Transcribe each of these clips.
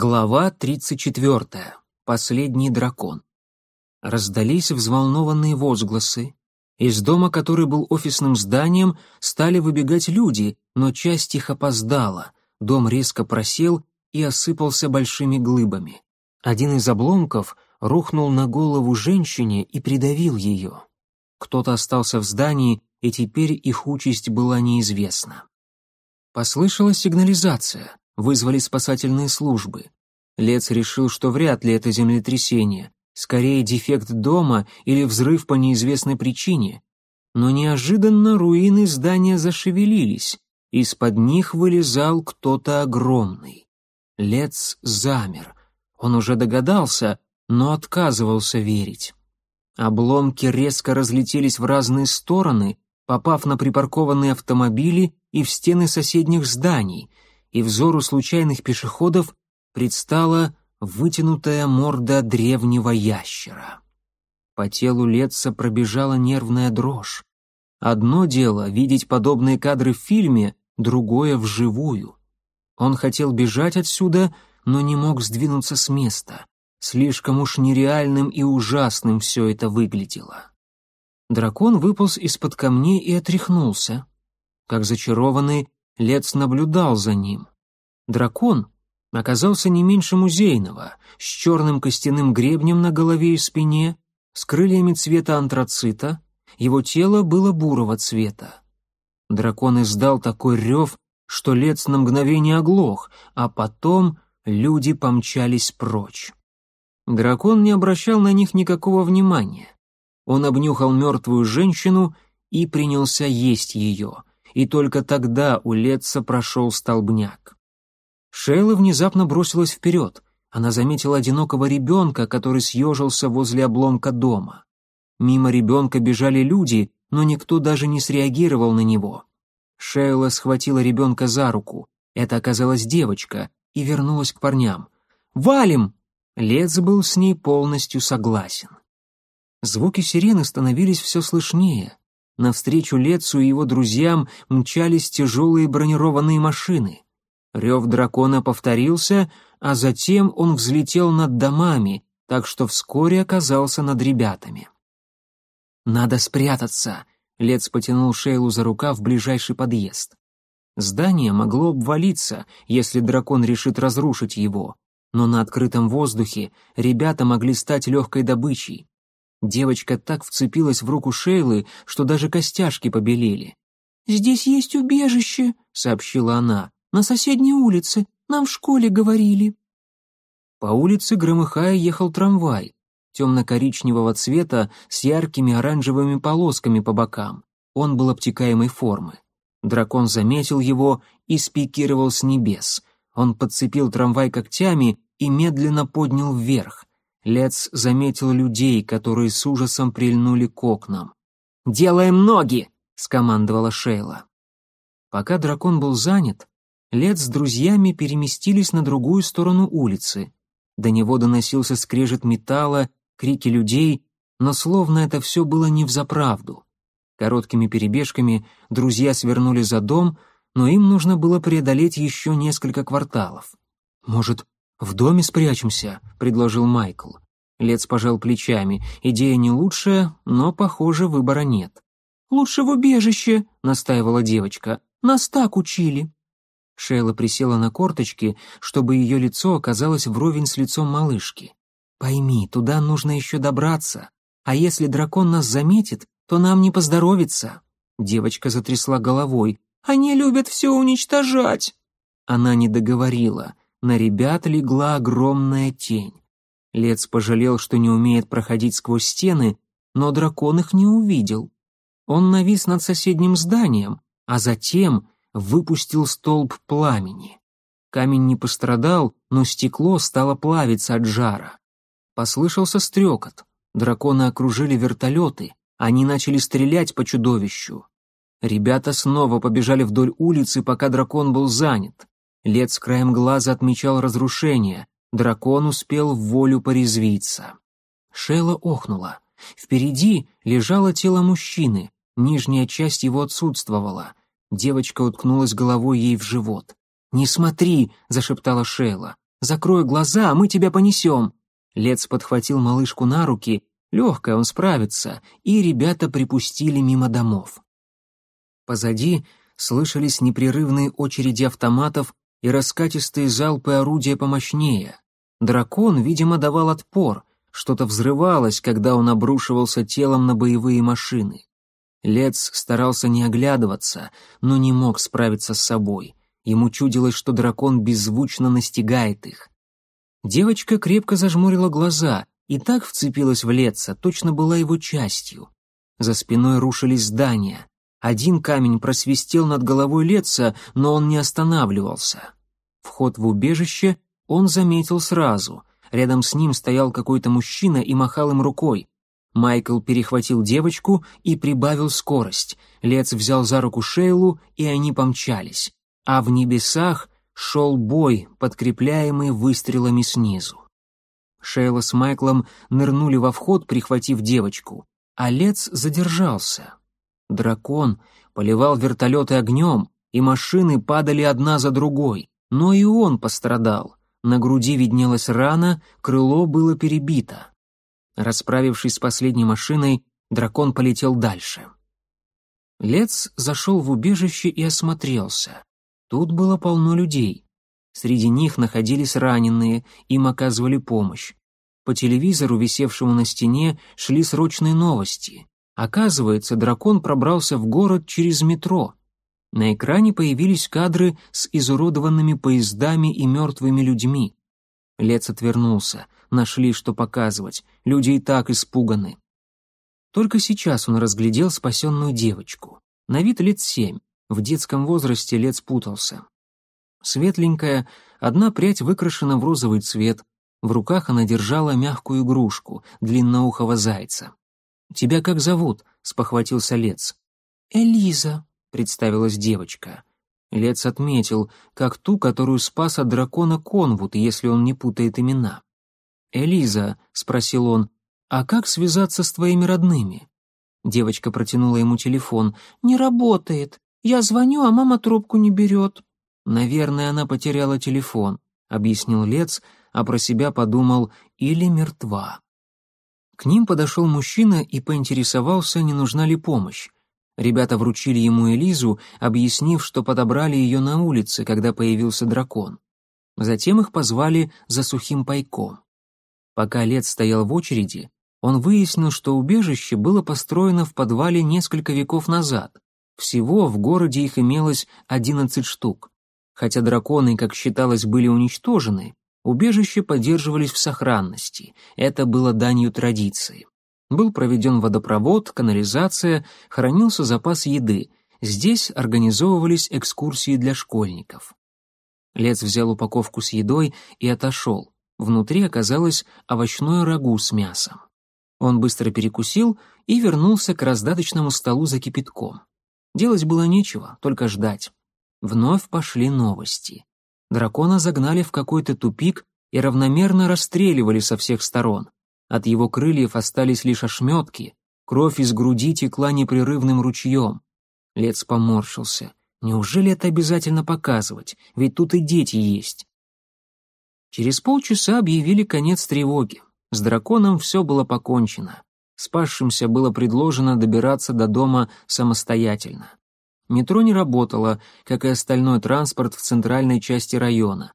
Глава 34. Последний дракон. Раздались взволнованные возгласы. Из дома, который был офисным зданием, стали выбегать люди, но часть их опоздала. Дом резко просел и осыпался большими глыбами. Один из обломков рухнул на голову женщине и придавил ее. Кто-то остался в здании, и теперь их участь была неизвестна. Послышалась сигнализация вызвали спасательные службы. Лец решил, что вряд ли это землетрясение, скорее дефект дома или взрыв по неизвестной причине. Но неожиданно руины здания зашевелились, из-под них вылезал кто-то огромный. Лец замер. Он уже догадался, но отказывался верить. Обломки резко разлетелись в разные стороны, попав на припаркованные автомобили и в стены соседних зданий — и взору случайных пешеходов предстала вытянутая морда древнего ящера. По телу Летца пробежала нервная дрожь. Одно дело — видеть подобные кадры в фильме, другое — вживую. Он хотел бежать отсюда, но не мог сдвинуться с места. Слишком уж нереальным и ужасным все это выглядело. Дракон выполз из-под камней и отряхнулся. Как зачарованный, Лец наблюдал за ним. Дракон оказался не меньше музейного, с черным костяным гребнем на голове и спине, с крыльями цвета антрацита, его тело было бурого цвета. Дракон издал такой рев, что Лец на мгновение оглох, а потом люди помчались прочь. Дракон не обращал на них никакого внимания. Он обнюхал мертвую женщину и принялся есть ее, и только тогда у Летца прошел столбняк. Шейла внезапно бросилась вперед. Она заметила одинокого ребенка, который съежился возле обломка дома. Мимо ребенка бежали люди, но никто даже не среагировал на него. Шейла схватила ребенка за руку. Это оказалась девочка и вернулась к парням. «Валим!» Лец был с ней полностью согласен. Звуки сирены становились все слышнее. Навстречу Лецу и его друзьям мчались тяжелые бронированные машины. Рев дракона повторился, а затем он взлетел над домами, так что вскоре оказался над ребятами. «Надо спрятаться!» — Лец потянул Шейлу за рукав в ближайший подъезд. Здание могло обвалиться, если дракон решит разрушить его, но на открытом воздухе ребята могли стать легкой добычей. Девочка так вцепилась в руку Шейлы, что даже костяшки побелели. «Здесь есть убежище», — сообщила она. «На соседней улице. Нам в школе говорили». По улице, громыхая, ехал трамвай, темно-коричневого цвета с яркими оранжевыми полосками по бокам. Он был обтекаемой формы. Дракон заметил его и спикировал с небес. Он подцепил трамвай когтями и медленно поднял вверх. Лец заметил людей, которые с ужасом прильнули к окнам. «Делаем ноги!» — скомандовала Шейла. Пока дракон был занят, Лец с друзьями переместились на другую сторону улицы. До него доносился скрежет металла, крики людей, но словно это все было не взаправду. Короткими перебежками друзья свернули за дом, но им нужно было преодолеть еще несколько кварталов. «Может, «В доме спрячемся», — предложил Майкл. Лец пожал плечами. Идея не лучшая, но, похоже, выбора нет. «Лучше в убежище», — настаивала девочка. «Нас так учили». Шейла присела на корточки, чтобы ее лицо оказалось вровень с лицом малышки. «Пойми, туда нужно еще добраться. А если дракон нас заметит, то нам не поздоровится». Девочка затрясла головой. «Они любят все уничтожать». Она не договорила на ребят легла огромная тень. Лец пожалел, что не умеет проходить сквозь стены, но дракон их не увидел. Он навис над соседним зданием, а затем выпустил столб пламени. Камень не пострадал, но стекло стало плавиться от жара. Послышался стрекот. Драконы окружили вертолеты, они начали стрелять по чудовищу. Ребята снова побежали вдоль улицы, пока дракон был занят. Лет с краем глаза отмечал разрушение. Дракон успел в волю порезвиться. Шейла охнула. Впереди лежало тело мужчины, нижняя часть его отсутствовала. Девочка уткнулась головой ей в живот. «Не смотри!» — зашептала Шейла. Закрой глаза, а мы тебя понесем!» Лец подхватил малышку на руки, легкая, он справится, и ребята припустили мимо домов. Позади слышались непрерывные очереди автоматов и раскатистые залпы орудия помощнее. Дракон, видимо, давал отпор, что-то взрывалось, когда он обрушивался телом на боевые машины. Лец старался не оглядываться, но не мог справиться с собой. Ему чудилось, что дракон беззвучно настигает их. Девочка крепко зажмурила глаза и так вцепилась в Леца, точно была его частью. За спиной рушились здания. Один камень просвистел над головой Леца, но он не останавливался. Вход в убежище он заметил сразу. Рядом с ним стоял какой-то мужчина и махал им рукой. Майкл перехватил девочку и прибавил скорость. Лец взял за руку Шейлу, и они помчались. А в небесах шел бой, подкрепляемый выстрелами снизу. Шейла с Майклом нырнули во вход, прихватив девочку, а Лец задержался. Дракон поливал вертолеты огнем, и машины падали одна за другой, но и он пострадал. На груди виднелась рана, крыло было перебито. Расправившись с последней машиной, дракон полетел дальше. Лец зашел в убежище и осмотрелся. Тут было полно людей. Среди них находились раненые, им оказывали помощь. По телевизору, висевшему на стене, шли срочные новости. Оказывается, дракон пробрался в город через метро. На экране появились кадры с изуродованными поездами и мертвыми людьми. Лец отвернулся нашли, что показывать. Люди и так испуганы. Только сейчас он разглядел спасенную девочку. На вид лет семь. В детском возрасте лет спутался. Светленькая, одна прядь выкрашена в розовый цвет. В руках она держала мягкую игрушку, длинноухого зайца. «Тебя как зовут?» — спохватился Лец. «Элиза», — представилась девочка. Лец отметил, как ту, которую спас от дракона Конвуд, если он не путает имена. «Элиза», — спросил он, — «а как связаться с твоими родными?» Девочка протянула ему телефон. «Не работает. Я звоню, а мама трубку не берет». «Наверное, она потеряла телефон», — объяснил Лец, а про себя подумал «или мертва». К ним подошел мужчина и поинтересовался, не нужна ли помощь. Ребята вручили ему Элизу, объяснив, что подобрали ее на улице, когда появился дракон. Затем их позвали за сухим пайком. Пока Лет стоял в очереди, он выяснил, что убежище было построено в подвале несколько веков назад. Всего в городе их имелось 11 штук. Хотя драконы, как считалось, были уничтожены, убежища поддерживались в сохранности. Это было данью традиции. Был проведен водопровод, канализация, хранился запас еды. Здесь организовывались экскурсии для школьников. Лец взял упаковку с едой и отошел. Внутри оказалось овощное рагу с мясом. Он быстро перекусил и вернулся к раздаточному столу за кипятком. Делать было нечего, только ждать. Вновь пошли новости. Дракона загнали в какой-то тупик и равномерно расстреливали со всех сторон. От его крыльев остались лишь ошметки, кровь из груди текла непрерывным ручьем. Лец поморщился. Неужели это обязательно показывать? Ведь тут и дети есть. Через полчаса объявили конец тревоги. С драконом все было покончено. Спасшимся было предложено добираться до дома самостоятельно. Метро не работало, как и остальной транспорт в центральной части района.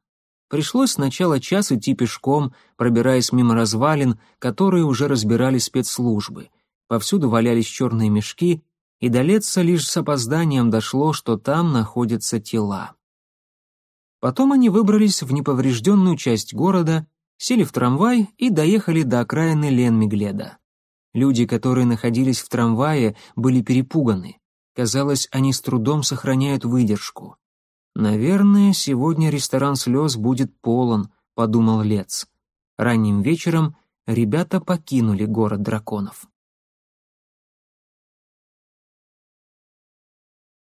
Пришлось сначала час идти пешком, пробираясь мимо развалин, которые уже разбирали спецслужбы. Повсюду валялись черные мешки, и до Летца лишь с опозданием дошло, что там находятся тела. Потом они выбрались в неповрежденную часть города, сели в трамвай и доехали до окраины Ленмигледа. Люди, которые находились в трамвае, были перепуганы. Казалось, они с трудом сохраняют выдержку. «Наверное, сегодня ресторан слез будет полон», — подумал Лец. Ранним вечером ребята покинули город драконов.